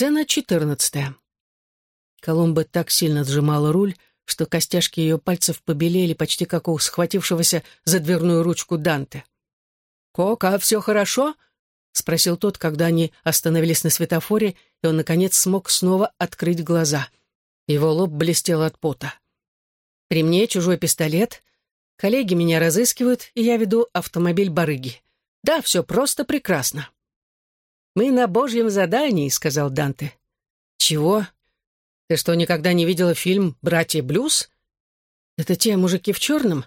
Сцена четырнадцатая. Коломба так сильно сжимала руль, что костяшки ее пальцев побелели почти как у схватившегося за дверную ручку Данте. «Кока, все хорошо?» — спросил тот, когда они остановились на светофоре, и он, наконец, смог снова открыть глаза. Его лоб блестел от пота. «При мне чужой пистолет. Коллеги меня разыскивают, и я веду автомобиль барыги. Да, все просто прекрасно». «Мы на божьем задании», — сказал Данте. «Чего? Ты что, никогда не видела фильм «Братья Блюз»?» «Это те мужики в черном?»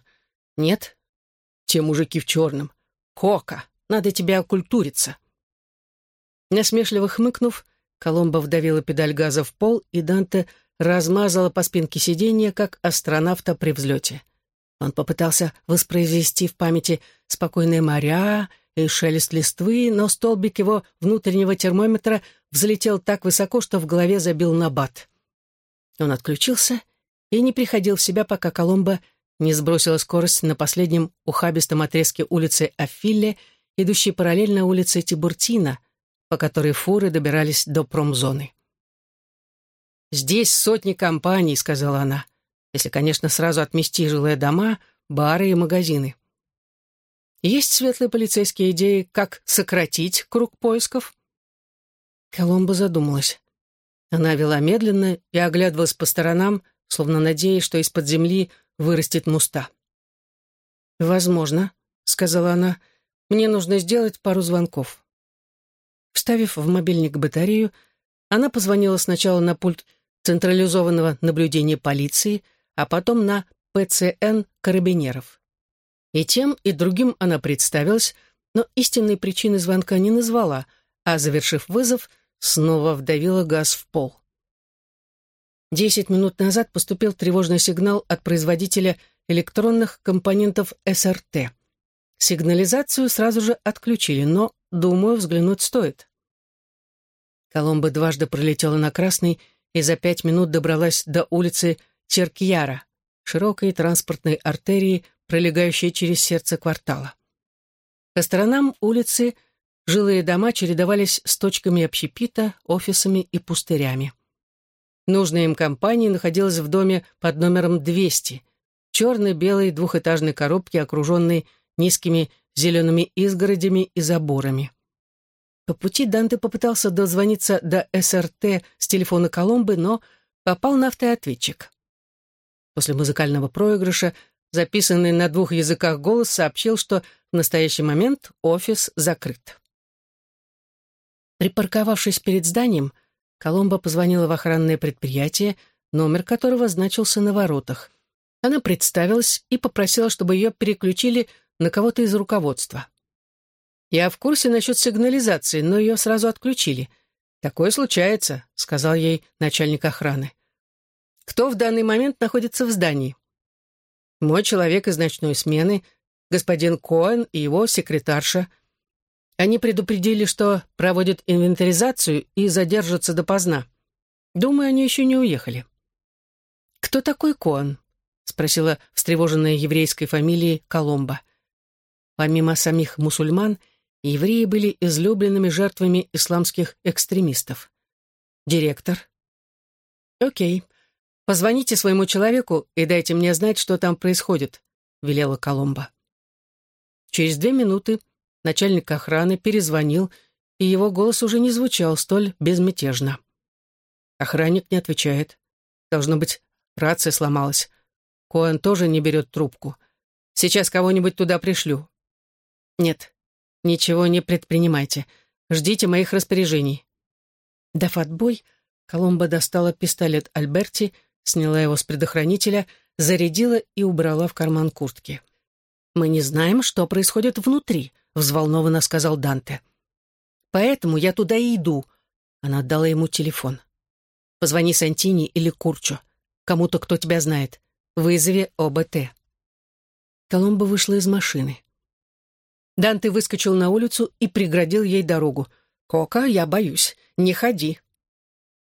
«Нет». «Те мужики в черном. Кока, надо тебе окультуриться». Насмешливо хмыкнув, Коломба вдавила педаль газа в пол, и Данте размазала по спинке сиденья, как астронавта при взлете. Он попытался воспроизвести в памяти спокойные моря, и шелест листвы, но столбик его внутреннего термометра взлетел так высоко, что в голове забил набат. Он отключился и не приходил в себя, пока Коломба не сбросила скорость на последнем ухабистом отрезке улицы Афилле, идущей параллельно улице Тибуртина, по которой фуры добирались до промзоны. «Здесь сотни компаний», — сказала она, «если, конечно, сразу отмести жилые дома, бары и магазины». Есть светлые полицейские идеи, как сократить круг поисков? Коломбо задумалась. Она вела медленно и оглядывалась по сторонам, словно надеясь, что из-под земли вырастет муста. «Возможно», — сказала она, — «мне нужно сделать пару звонков». Вставив в мобильник батарею, она позвонила сначала на пульт централизованного наблюдения полиции, а потом на ПЦН карабинеров. И тем, и другим она представилась, но истинной причины звонка не назвала, а, завершив вызов, снова вдавила газ в пол. Десять минут назад поступил тревожный сигнал от производителя электронных компонентов СРТ. Сигнализацию сразу же отключили, но, думаю, взглянуть стоит. Коломба дважды пролетела на красный и за пять минут добралась до улицы Черкьяра, широкой транспортной артерии, пролегающей через сердце квартала. По сторонам улицы жилые дома чередовались с точками общепита, офисами и пустырями. Нужная им компания находилась в доме под номером 200, черно-белой двухэтажной коробке, окруженной низкими зелеными изгородями и заборами. По пути Данте попытался дозвониться до СРТ с телефона Коломбы, но попал на автоответчик. После музыкального проигрыша записанный на двух языках голос сообщил, что в настоящий момент офис закрыт. Припарковавшись перед зданием, Коломба позвонила в охранное предприятие, номер которого значился на воротах. Она представилась и попросила, чтобы ее переключили на кого-то из руководства. «Я в курсе насчет сигнализации, но ее сразу отключили. Такое случается», — сказал ей начальник охраны. «Кто в данный момент находится в здании?» Мой человек из ночной смены, господин Коэн и его секретарша. Они предупредили, что проводят инвентаризацию и задержатся допоздна. Думаю, они еще не уехали. «Кто такой Коэн?» — спросила встревоженная еврейской фамилией Коломба. Помимо самих мусульман, евреи были излюбленными жертвами исламских экстремистов. «Директор?» «Окей. «Позвоните своему человеку и дайте мне знать, что там происходит», — велела Коломба. Через две минуты начальник охраны перезвонил, и его голос уже не звучал столь безмятежно. Охранник не отвечает. Должно быть, рация сломалась. Коэн тоже не берет трубку. Сейчас кого-нибудь туда пришлю. Нет, ничего не предпринимайте. Ждите моих распоряжений. Дав отбой, Коломба достала пистолет Альберти сняла его с предохранителя, зарядила и убрала в карман куртки. «Мы не знаем, что происходит внутри», — взволнованно сказал Данте. «Поэтому я туда и иду». Она отдала ему телефон. «Позвони Сантини или Курчу. Кому-то, кто тебя знает. Вызови ОБТ». Коломбо вышла из машины. Данте выскочил на улицу и преградил ей дорогу. «Кока, я боюсь. Не ходи».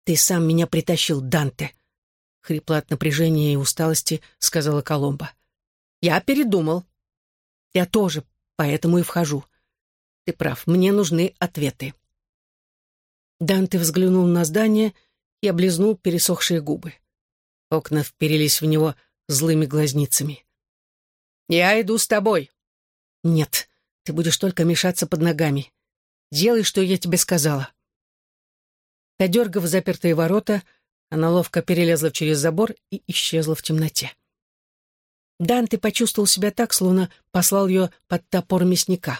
«Ты сам меня притащил, Данте», — хрипло от напряжения и усталости сказала Коломба. «Я передумал». «Я тоже, поэтому и вхожу. Ты прав, мне нужны ответы». Данте взглянул на здание и облизнул пересохшие губы. Окна вперились в него злыми глазницами. «Я иду с тобой». «Нет, ты будешь только мешаться под ногами. Делай, что я тебе сказала». Подергав запертые ворота, она ловко перелезла через забор и исчезла в темноте. Данте почувствовал себя так, словно послал ее под топор мясника.